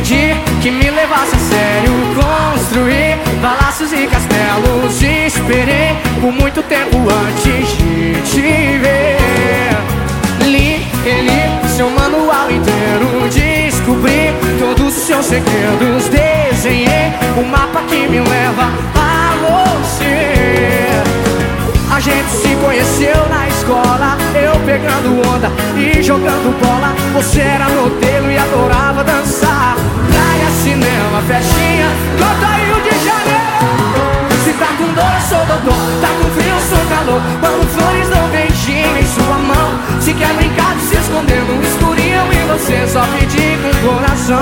Te que me levasse a sério. Construir palácios e castelos. Esperei por muito tempo antes de te ver. Li, reli seu manual inteiro. Descobri todos os seus segredos. Desenhei um mapa que me leva a você. A gente se conheceu na escola. Eu pegando onda e jogando bola. Você era modelo você só pedir com coração.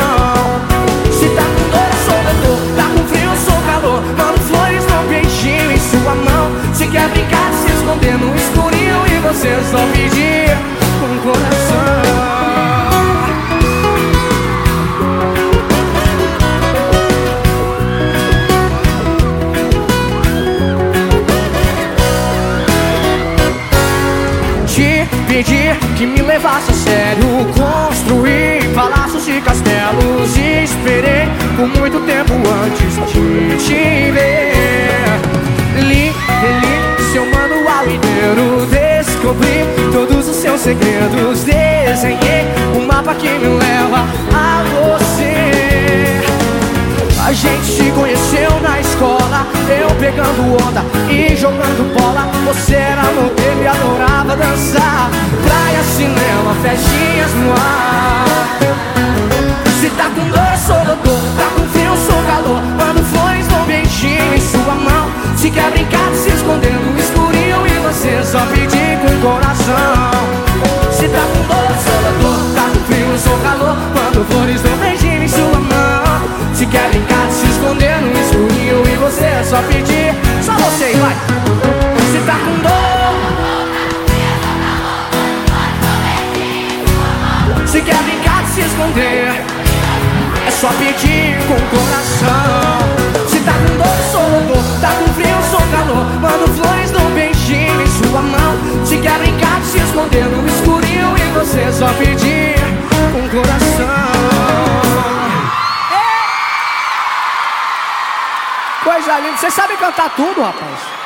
Se tá com dor, eu sou doutor. Tá com frio, eu sou calor. Mano, flores dão beijinho em sua mão. Se quer brincar se esconder no escurinho E você só pedir com coração. Te pedi que me levasse a sério Construí palácios e castelos Esperei por muito tempo antes de te ver. Li, reli seu manual inteiro Descobri todos os seus segredos Desenhei um mapa que me leva a você. A gente se conheceu na escola Eu pegando onda e jogando Se quer brincar, se esconder no escurinho E você só pedir com o coração. Se tá com dor, sou doutor Tá com frio, sou calor. Mando flores, um beijinho em sua mão. Se quer brincar, se esconder no escurinho E você é só pedir Só você, vai. Se tá com dor Se quer brincar, se esconder É só pedir com o coração Coisa linda, vocês sabem cantar tudo, rapaz.